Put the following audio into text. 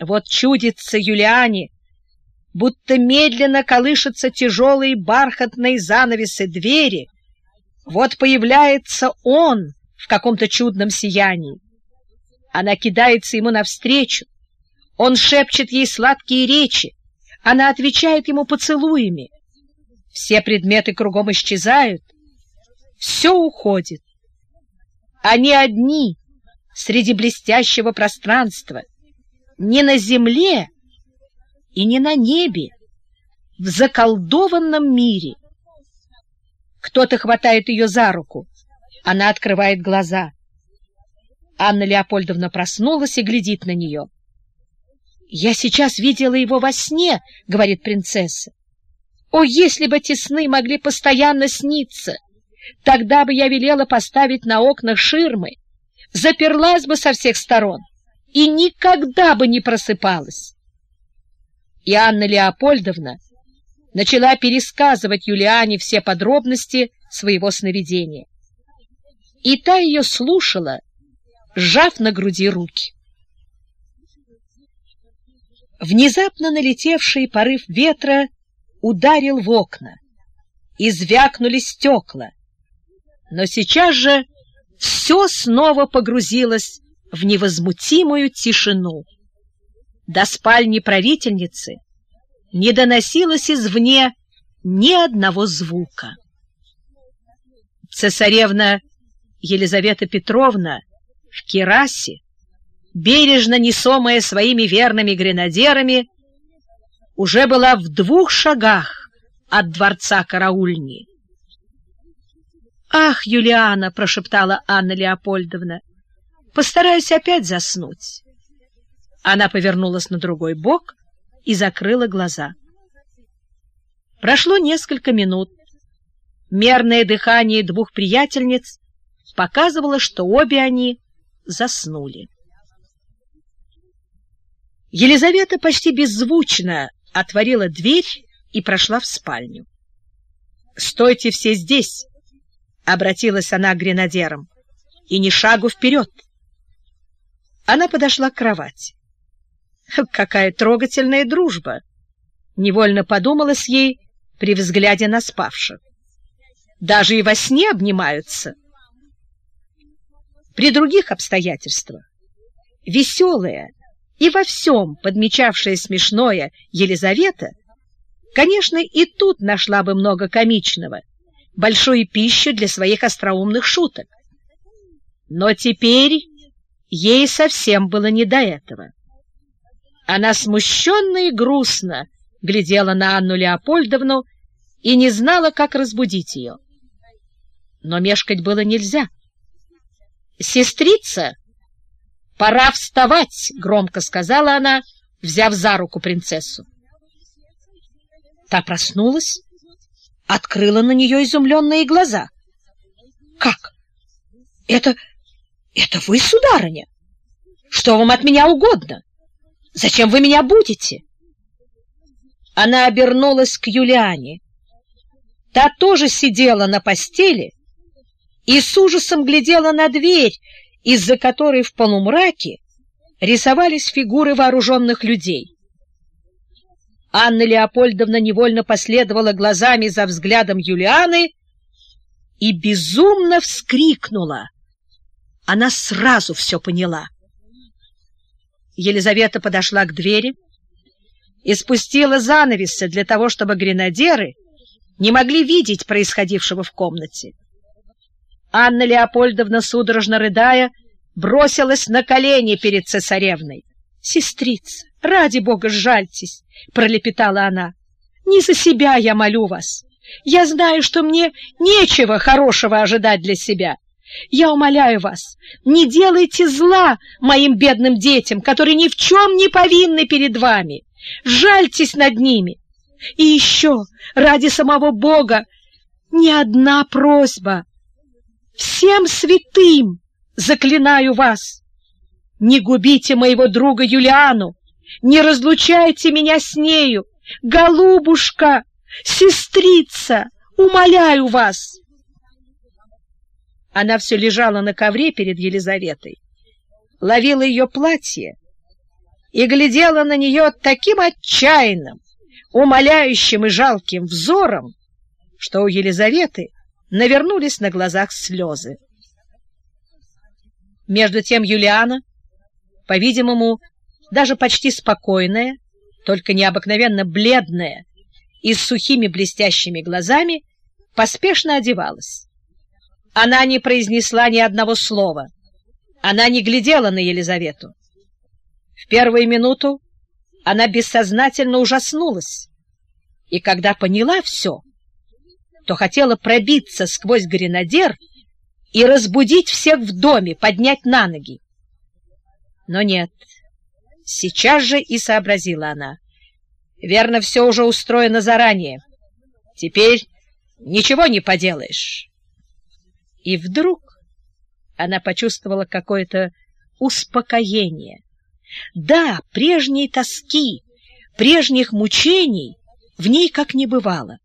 Вот чудится Юлиане, будто медленно колышутся тяжелые бархатные занавесы двери, вот появляется он в каком-то чудном сиянии. Она кидается ему навстречу, он шепчет ей сладкие речи, она отвечает ему поцелуями. Все предметы кругом исчезают, все уходит. Они одни среди блестящего пространства, не на земле и не на небе, в заколдованном мире. Кто-то хватает ее за руку. Она открывает глаза. Анна Леопольдовна проснулась и глядит на нее. «Я сейчас видела его во сне», — говорит принцесса. «О, если бы эти сны могли постоянно сниться! Тогда бы я велела поставить на окнах ширмы, заперлась бы со всех сторон и никогда бы не просыпалась». И Анна Леопольдовна начала пересказывать Юлиане все подробности своего сновидения. И та ее слушала, сжав на груди руки. Внезапно налетевший порыв ветра ударил в окна, и звякнули стекла. Но сейчас же все снова погрузилось в невозмутимую тишину. До спальни правительницы не доносилось извне ни одного звука. Цесаревна Елизавета Петровна в керасе, бережно несомая своими верными гренадерами, уже была в двух шагах от дворца караульни. «Ах, Юлиана!» — прошептала Анна Леопольдовна. «Постараюсь опять заснуть». Она повернулась на другой бок и закрыла глаза. Прошло несколько минут. Мерное дыхание двух приятельниц показывало, что обе они заснули. Елизавета почти беззвучно отворила дверь и прошла в спальню. «Стойте все здесь!» — обратилась она к гренадерам. «И ни шагу вперед!» Она подошла к кровати. Какая трогательная дружба! Невольно подумалось ей при взгляде на спавших. Даже и во сне обнимаются. При других обстоятельствах веселая и во всем подмечавшая смешное Елизавета, конечно, и тут нашла бы много комичного, большую пищу для своих остроумных шуток. Но теперь ей совсем было не до этого. Она смущенно и грустно глядела на Анну Леопольдовну и не знала, как разбудить ее. Но мешкать было нельзя. «Сестрица, пора вставать!» — громко сказала она, взяв за руку принцессу. Та проснулась, открыла на нее изумленные глаза. «Как? Это... это вы, сударыня? Что вам от меня угодно?» Зачем вы меня будете? Она обернулась к Юлиане. Та тоже сидела на постели и с ужасом глядела на дверь, из-за которой в полумраке рисовались фигуры вооруженных людей. Анна Леопольдовна невольно последовала глазами за взглядом Юлианы и безумно вскрикнула. Она сразу все поняла. Елизавета подошла к двери и спустила занавесы для того, чтобы гренадеры не могли видеть происходившего в комнате. Анна Леопольдовна, судорожно рыдая, бросилась на колени перед цесаревной. — Сестрица, ради бога, жальтесь! — пролепетала она. — Не за себя я молю вас. Я знаю, что мне нечего хорошего ожидать для себя. — я умоляю вас, не делайте зла моим бедным детям, которые ни в чем не повинны перед вами. Жальтесь над ними. И еще, ради самого Бога, ни одна просьба. Всем святым заклинаю вас. Не губите моего друга Юлиану, не разлучайте меня с нею. Голубушка, сестрица, умоляю вас. Она все лежала на ковре перед Елизаветой, ловила ее платье и глядела на нее таким отчаянным, умоляющим и жалким взором, что у Елизаветы навернулись на глазах слезы. Между тем Юлиана, по-видимому, даже почти спокойная, только необыкновенно бледная и с сухими блестящими глазами, поспешно одевалась. Она не произнесла ни одного слова. Она не глядела на Елизавету. В первую минуту она бессознательно ужаснулась, и когда поняла все, то хотела пробиться сквозь гренадер и разбудить всех в доме, поднять на ноги. Но нет, сейчас же и сообразила она. Верно, все уже устроено заранее. Теперь ничего не поделаешь. И вдруг она почувствовала какое-то успокоение. Да, прежней тоски, прежних мучений в ней как не бывало.